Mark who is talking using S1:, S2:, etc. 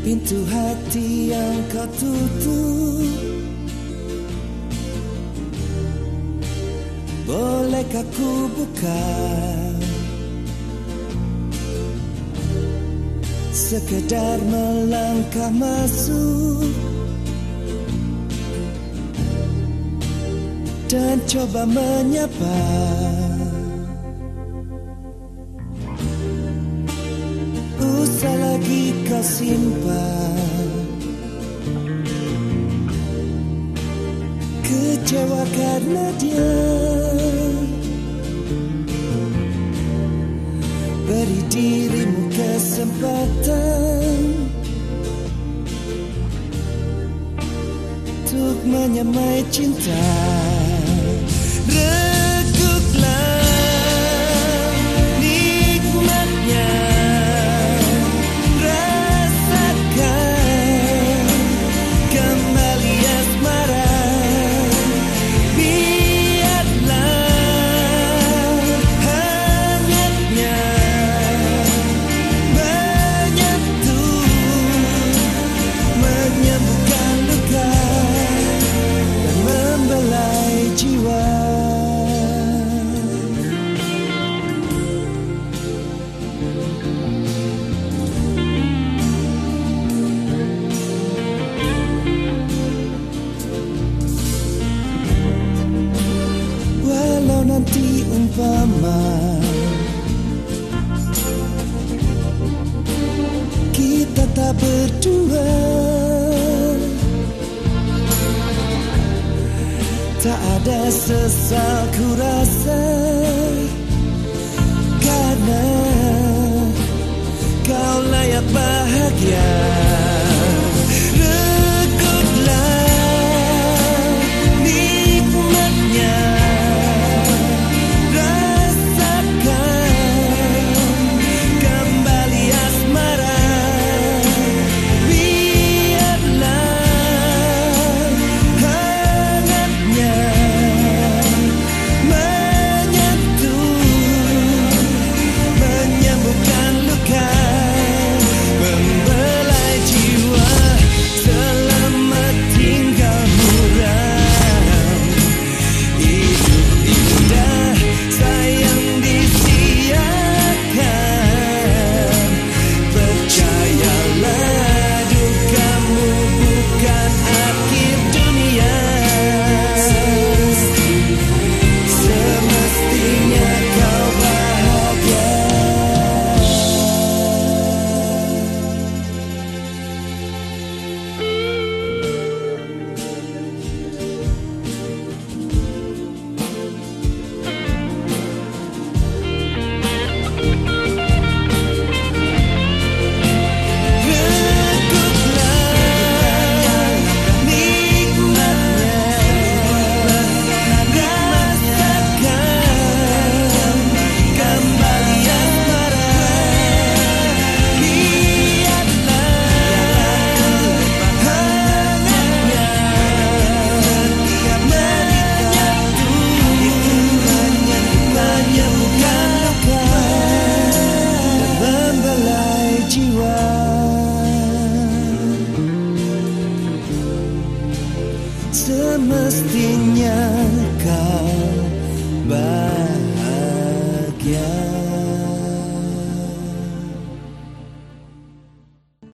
S1: pintu hati yang kau tutup. Bolehkah ku buka? Sekedar melangkah masuk. Dan coba menyapa simpan Kecewa karena dia. Beri dirimu kesempatan Untuk menyamai cinta kita tak berdua. Tak ada sesal ku rasa. Karena kau layak bahagia. artinya kau.